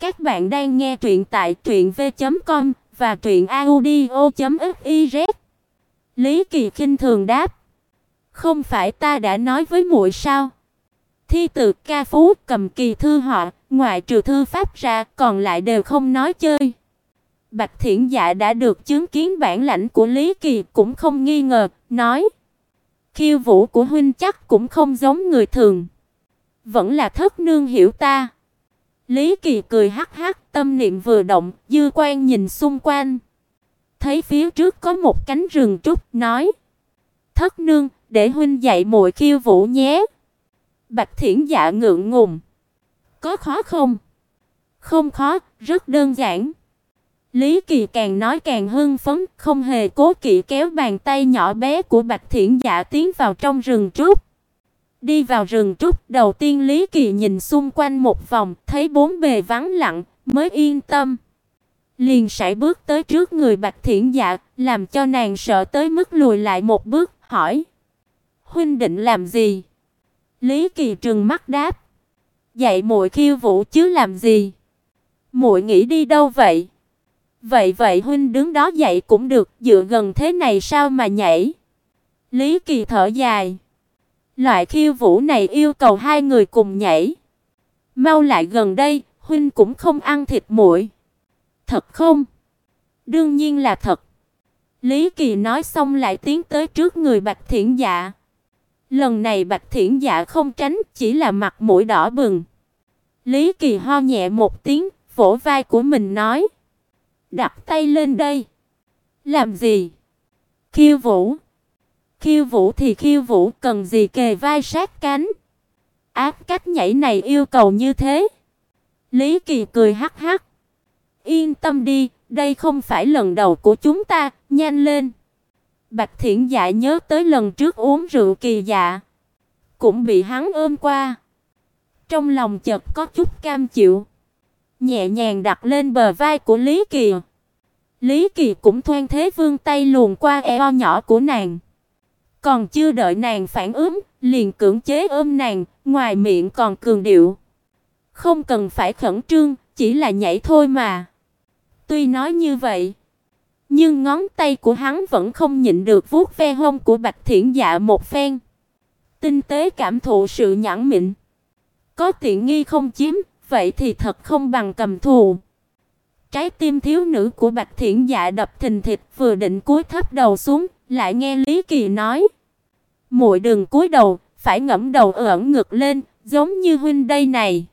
Các bạn đang nghe truyện tại truyệnv.com và truyệnaudio.fiz. Lý Kỳ khinh thường đáp: "Không phải ta đã nói với muội sao? Thi từ ca phú cầm kỳ thư họa, ngoại trừ thư pháp ra, còn lại đều không nói chơi." Bạch Thiển Dạ đã được chứng kiến bản lãnh của Lý Kỳ cũng không nghi ngờ, nói: "Khiêu vũ của huynh chắc cũng không giống người thường, vẫn là thất nương hiểu ta." Lý Kỳ cười hắc hắc, tâm niệm vừa động, dư quan nhìn xung quanh. Thấy phía trước có một cánh rừng trúc, nói: "Thất nương, để huynh dạy muội khiêu vũ nhé." Bạch Thiển Dạ ngượng ngùng: "Có khó không?" "Không khó, rất đơn giản." Lý Kỳ càng nói càng hưng phấn, không hề cố kỵ kéo bàn tay nhỏ bé của Bạch Thiển Dạ tiến vào trong rừng trúc. Đi vào rừng trúc, đầu tiên Lý Kỳ nhìn xung quanh một vòng, thấy bốn bề vắng lặng, mới yên tâm. Liền sải bước tới trước người Bạch Thiển Dạ, làm cho nàng sợ tới mức lùi lại một bước, hỏi: "Huynh định làm gì?" Lý Kỳ trừng mắt đáp: "Dạy muội khiêu vũ chứ làm gì? Muội nghĩ đi đâu vậy?" "Vậy vậy huynh đứng đó dạy cũng được, dựa gần thế này sao mà nhảy?" Lý Kỳ thở dài: Loại khiêu vũ này yêu cầu hai người cùng nhảy. Mau lại gần đây, huynh cũng không ăn thịt muội. Thật không? Đương nhiên là thật. Lý Kỳ nói xong lại tiến tới trước người Bạch Thiển Dạ. Lần này Bạch Thiển Dạ không tránh, chỉ là mặt mũi đỏ bừng. Lý Kỳ ho nhẹ một tiếng, vỗ vai của mình nói: "Đặt tay lên đây." "Làm gì?" "Khiêu vũ." Khiêu vũ thì khiêu vũ, cần gì kề vai sát cánh. Áp cách nhảy này yêu cầu như thế. Lý Kỳ cười hắc hắc. Yên tâm đi, đây không phải lần đầu của chúng ta, nhanh lên. Bạch Thiển Dạ nhớ tới lần trước uống rượu kỳ dạ, cũng bị hắn ôm qua. Trong lòng chợt có chút cam chịu, nhẹ nhàng đặt lên bờ vai của Lý Kỳ. Lý Kỳ cũng thoăn thế vương tay luồn qua eo nhỏ của nàng. Còn chưa đợi nàng phản ứng, liền cưỡng chế ôm nàng, ngoài miệng còn cường điệu. Không cần phải khẩn trương, chỉ là nhảy thôi mà. Tuy nói như vậy, nhưng ngón tay của hắn vẫn không nhịn được vuốt ve hông của Bạch Thiển Dạ một phen. Tinh tế cảm thụ sự nhẫn mịn. Có tiện nghi không chiếm, vậy thì thật không bằng cầm thù. Trái tim thiếu nữ của Bạch Thiển Dạ đập thình thịch, vừa định cúi thấp đầu xuống, lại nghe Lý Kỳ nói: "Muội đừng cúi đầu, phải ngẫm đầu ưỡn ngực lên, giống như huynh đây này."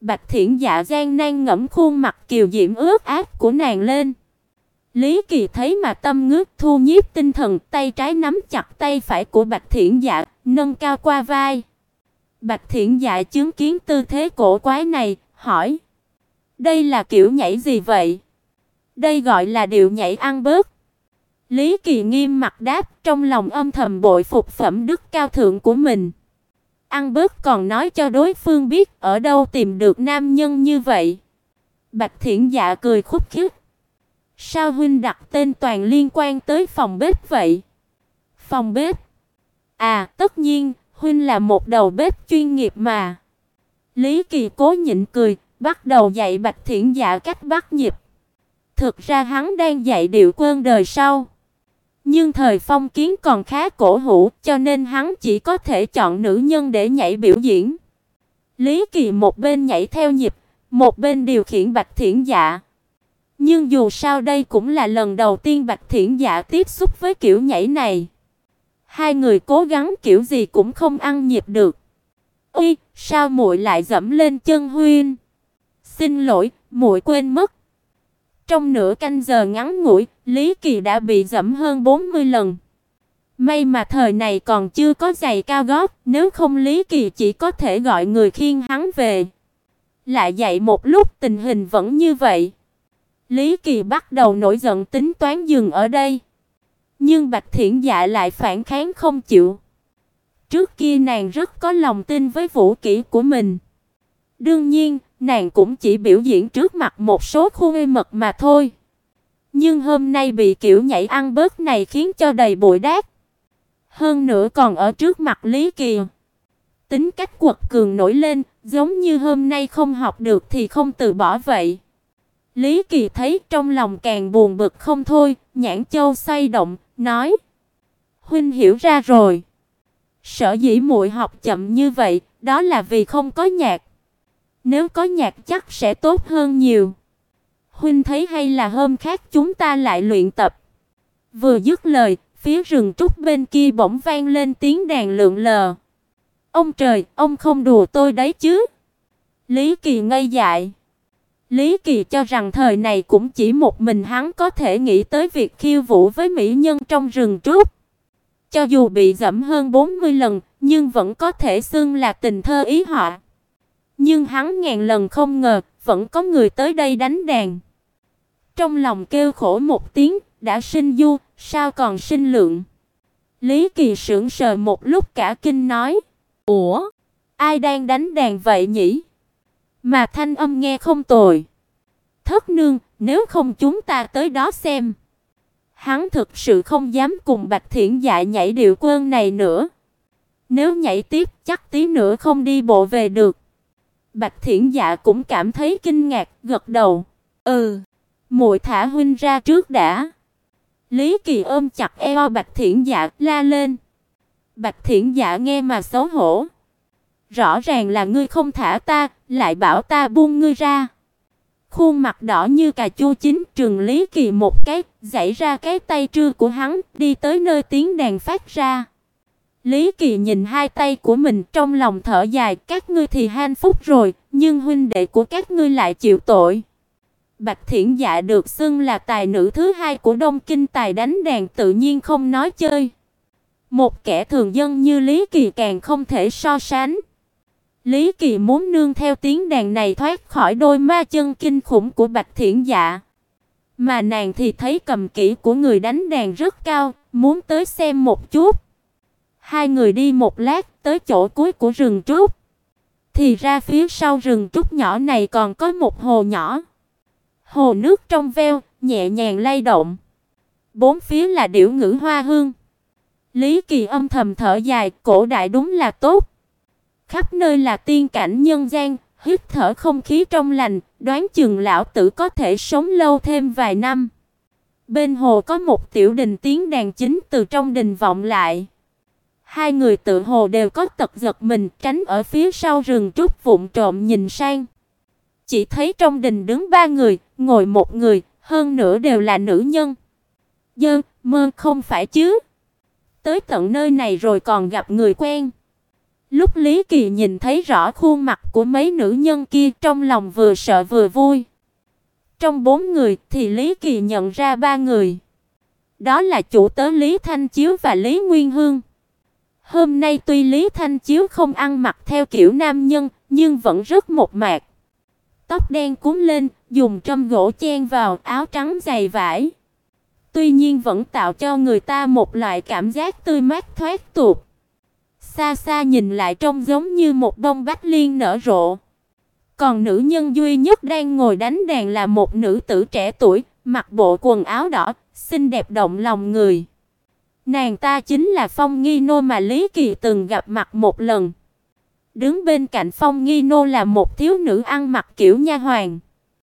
Bạch Thiển Dạ gian nan ngẫm khuôn mặt kiều diễm ướt át của nàng lên. Lý Kỳ thấy mà tâm ngước thu nhiếp tinh thần, tay trái nắm chặt tay phải của Bạch Thiển Dạ, nâng cao qua vai. Bạch Thiển Dạ chứng kiến tư thế cổ quái này, hỏi: "Đây là kiểu nhảy gì vậy?" "Đây gọi là điệu nhảy ăn bớt." Lý Kỳ nghiêm mặt đáp, trong lòng âm thầm bội phục phẩm đức cao thượng của mình. Ăn bớt còn nói cho đối phương biết ở đâu tìm được nam nhân như vậy. Bạch Thiển Dạ cười khúc khích. Sao huynh đặt tên toàn liên quan tới phòng bếp vậy? Phòng bếp? À, tất nhiên, huynh là một đầu bếp chuyên nghiệp mà. Lý Kỳ cố nhịn cười, bắt đầu dạy Bạch Thiển Dạ cách bắt nhịp. Thực ra hắn đang dạy điệu quân đời sau. Nhưng thời phong kiến còn khá cổ hủ, cho nên hắn chỉ có thể chọn nữ nhân để nhảy biểu diễn. Lý Kỳ một bên nhảy theo nhịp, một bên điều khiển Bạch Thiển Dạ. Nhưng dù sao đây cũng là lần đầu tiên Bạch Thiển Dạ tiếp xúc với kiểu nhảy này. Hai người cố gắng kiểu gì cũng không ăn nhịp được. "Ôi, sao muội lại dẫm lên chân huynh?" "Xin lỗi, muội quên mất." Trong nửa canh giờ ngắn ngủi, Lý Kỳ đã bị dẫm hơn 40 lần. May mà thời này còn chưa có giày cao gót, nếu không Lý Kỳ chỉ có thể gọi người khiêng hắn về. Lại dậy một lúc tình hình vẫn như vậy. Lý Kỳ bắt đầu nổi giận tính toán dừng ở đây. Nhưng Bạch Thiển Dạ lại phản kháng không chịu. Trước kia nàng rất có lòng tin với vũ kỹ của mình. Đương nhiên, nàng cũng chỉ biểu diễn trước mặt một số khu mật mà thôi. Nhưng hôm nay bị kiểu nhảy ăn bớt này khiến cho đầy bụi đát. Hơn nữa còn ở trước mặt Lý Kỳ. Tính cách quật cường nổi lên, giống như hôm nay không học được thì không từ bỏ vậy. Lý Kỳ thấy trong lòng càng buồn bực không thôi, nhãn châu xoay động, nói: "Huynh hiểu ra rồi. Sở dĩ muội học chậm như vậy, đó là vì không có nhạc. Nếu có nhạc chắc sẽ tốt hơn nhiều. Huynh thấy hay là hôm khác chúng ta lại luyện tập." Vừa dứt lời, phía rừng trúc bên kia bỗng vang lên tiếng đàn lượn lờ. "Ông trời, ông không đùa tôi đấy chứ?" Lý Kỳ ngây dại. Lý Kỳ cho rằng thời này cũng chỉ một mình hắn có thể nghĩ tới việc khiêu vũ với mỹ nhân trong rừng trúc. Cho dù bị dẫm hơn 40 lần, nhưng vẫn có thể xưng là tình thơ ý họa. Nhưng hắn ngàn lần không ngờ, vẫn có người tới đây đánh đàn. Trong lòng kêu khổ một tiếng, đã sinh du, sao còn sinh lượng. Lý Kỳ sững sờ một lúc cả kinh nói: "Ủa, ai đang đánh đàn vậy nhỉ?" Mà thanh âm nghe không tồi. Thất nương, nếu không chúng ta tới đó xem. Hắn thực sự không dám cùng Bạch Thiển Dạ nhảy điệu quân này nữa. Nếu nhảy tiếp chắc tí nữa không đi bộ về được. Bạch Thiển Dạ cũng cảm thấy kinh ngạc, gật đầu. Ừ, muội thả huynh ra trước đã. Lý Kỳ ôm chặt eo Bạch Thiển Dạ, la lên. Bạch Thiển Dạ nghe mà xấu hổ. Rõ ràng là ngươi không thả ta, lại bảo ta buông ngươi ra. Khuôn mặt đỏ như cà chua chín, Trường Lý Kỳ một cái, giãy ra cái tay trưa của hắn, đi tới nơi tiếng đàn phát ra. Lý Kỳ nhìn hai tay của mình trong lòng thở dài, các ngươi thì hanh phúc rồi, nhưng huynh đệ của các ngươi lại chịu tội. Bạch Thiển Dạ được xưng là tài nữ thứ hai của Đông Kinh tài đánh đàn tự nhiên không nói chơi. Một kẻ thường dân như Lý Kỳ càng không thể so sánh. Lý Kỳ muốn nương theo tiếng đàn này thoát khỏi đôi ma chân kinh khủng của Bạch Thiển Dạ. Mà nàng thì thấy cầm kỹ của người đánh đàn rất cao, muốn tới xem một chút. Hai người đi một lát tới chỗ cuối của rừng trúc. Thì ra phía sau rừng trúc nhỏ này còn có một hồ nhỏ. Hồ nước trong veo, nhẹ nhàng lay động. Bốn phía là điểu ngữ hoa hương. Lý Kỳ âm thầm thở dài, cổ đại đúng là tốt. Khắp nơi là tiên cảnh nhân gian, hít thở không khí trong lành, đoán chừng lão tử có thể sống lâu thêm vài năm. Bên hồ có một tiểu đình tiếng đàn chính từ trong đình vọng lại. Hai người tự hồ đều có tật giật mình, tránh ở phía sau rừng trúc vụng trộm nhìn sang. Chỉ thấy trong đình đứng ba người, ngồi một người, hơn nữa đều là nữ nhân. Dơ, mơ không phải chứ? Tới tận nơi này rồi còn gặp người quen. Lúc Lý Kỳ nhìn thấy rõ khuôn mặt của mấy nữ nhân kia, trong lòng vừa sợ vừa vui. Trong bốn người thì Lý Kỳ nhận ra ba người. Đó là chủ tớ Lý Thanh Chiếu và Lý Nguyên Hương. Hôm nay tuy Lý Thanh Chiếu không ăn mặc theo kiểu nam nhân, nhưng vẫn rất một mạc. Tóc đen cuốn lên, dùng trâm gỗ chen vào áo trắng dày vải. Tuy nhiên vẫn tạo cho người ta một loại cảm giác tươi mát thoát tục. Xa xa nhìn lại trông giống như một bông bách liên nở rộ. Còn nữ nhân duy nhất đang ngồi đánh đàn là một nữ tử trẻ tuổi, mặc bộ quần áo đỏ, xinh đẹp động lòng người. Nàng ta chính là Phong Nghi Nô mà Lý Kỳ từng gặp mặt một lần. Đứng bên cạnh Phong Nghi Nô là một thiếu nữ ăn mặc kiểu nha hoàn.